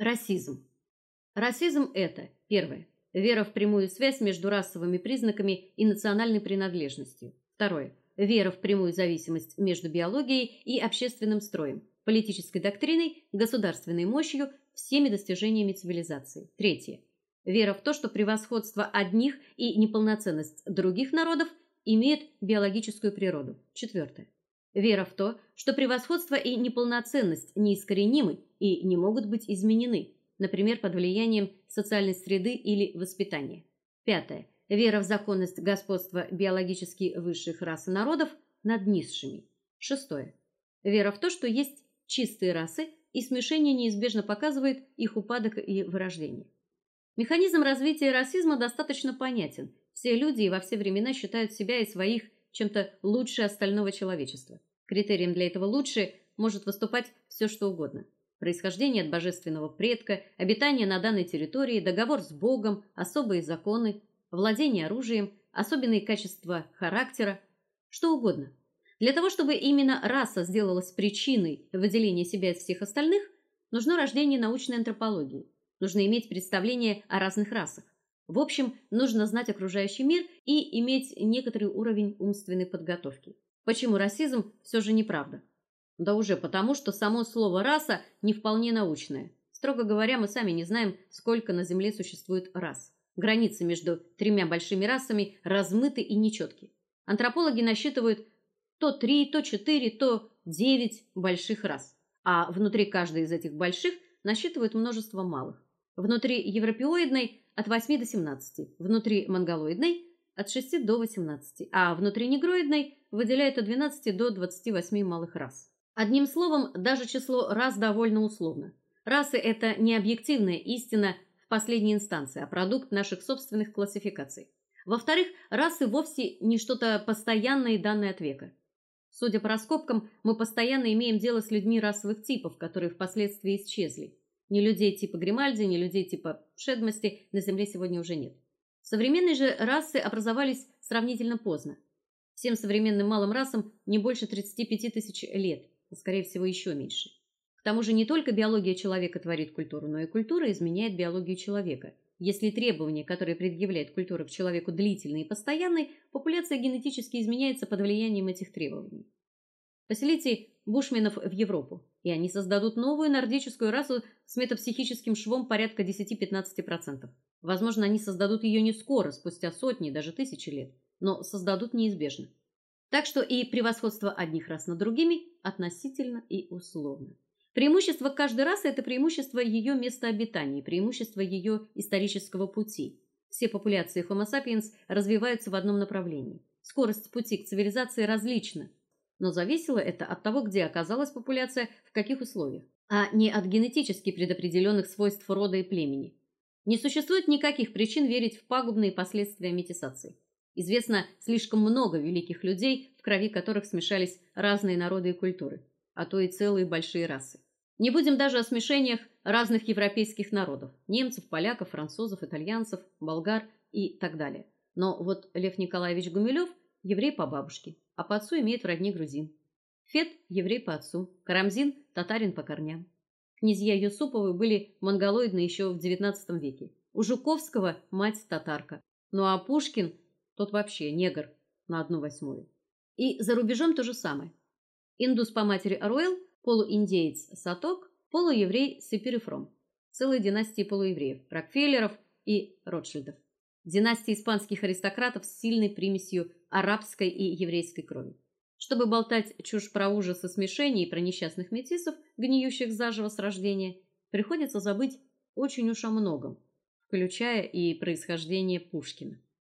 Расизм. Расизм это первое вера в прямую связь между расовыми признаками и национальной принадлежностью. Второе вера в прямую зависимость между биологией и общественным строем, политической доктриной, государственной мощью, всеми достижениями цивилизации. Третье вера в то, что превосходство одних и неполноценность других народов имеют биологическую природу. Четвертое вера в то, что превосходство и неполноценность неискоренимы и не могут быть изменены, например, под влиянием социальной среды или воспитания. Пятое. Вера в законность господства биологически высших рас и народов над низшими. Шестое. Вера в то, что есть чистые расы, и смешение неизбежно показывает их упадок и вырождение. Механизм развития расизма достаточно понятен. Все люди и во все времена считают себя и своих чем-то лучше остального человечества. Критерием для этого лучше может выступать все, что угодно. Происхождение от божественного предка, обитание на данной территории, договор с Богом, особые законы, владение оружием, особенные качества характера, что угодно. Для того, чтобы именно раса сделалась причиной выделения себя из всех остальных, нужно рождение научной антропологии. Нужно иметь представление о разных расах. В общем, нужно знать окружающий мир и иметь некоторый уровень умственной подготовки. Почему расизм все же неправда? Да уже потому, что само слово раса не вполне научное. Строго говоря, мы сами не знаем, сколько на земле существует рас. Границы между тремя большими расами размыты и нечетки. Антропологи насчитывают то три, то четыре, то девять больших рас, а внутри каждой из этих больших насчитывают множество малых. Внутри европеоидной от 8 до 17, внутри монголоидной от 6 до 18, а внутри негроидной выделяет от 12 до 28 малых рас. Одним словом, даже число рас довольно условно. Расы это не объективная истина в последней инстанции, а продукт наших собственных классификаций. Во-вторых, расы вовсе не что-то постоянное и данное от века. Судя по раскопкам, мы постоянно имеем дело с людьми расовых типов, которые впоследствии исчезли. Ни людей типа Гримальди, ни людей типа Шедмости на Земле сегодня уже нет. Современные же расы образовались сравнительно поздно. Всем современным малым расам не больше 35 тысяч лет, а скорее всего еще меньше. К тому же не только биология человека творит культуру, но и культура изменяет биологию человека. Если требования, которые предъявляет культура к человеку, длительные и постоянные, популяция генетически изменяется под влиянием этих требований. Поселите бушменов в Европу, и они создадут новую нордическую расу с метапсихическим швом порядка 10-15%. Возможно, они создадут ее не скоро, спустя сотни, даже тысячи лет, но создадут неизбежно. Так что и превосходство одних рас над другими относительно и условно. Преимущество каждой расы это преимущество ее места обитания, преимущество ее исторического пути. Все популяции Homo sapiens развиваются в одном направлении. Скорость пути к цивилизации различна, но зависело это от того, где оказалась популяция, в каких условиях, а не от генетически предопределенных свойств рода и племени. Не существует никаких причин верить в пагубные последствия метисации. Известно слишком много великих людей, в крови которых смешались разные народы и культуры, а то и целые большие расы. Не будем даже о смешениях разных европейских народов: немцев, поляков, французов, итальянцев, болгар и так далее. Но вот Лев Николаевич Гумилев еврей по бабушке, а по отцу имеет в родне грузин. Фет еврей по отцу, Карамзин татарин по корням. Князья Юсуповы были монголоидны еще в XIX веке. У Жуковского мать татарка. Ну а Пушкин тот вообще негр на одну восьмую. И за рубежом то же самое. Индус по матери Аруэл, полуиндеец Саток, полуеврей Сепирифром. Целые династии полуевреев, Рокфеллеров и Ротшильдов. Династии испанских аристократов с сильной примесью арабской и еврейской крови. Чтобы болтать чушь про ужасы смешений и про несчастных метисов, гниющих заживо с рождения, приходится забыть очень уж о многом, включая и происхождение Пушкина.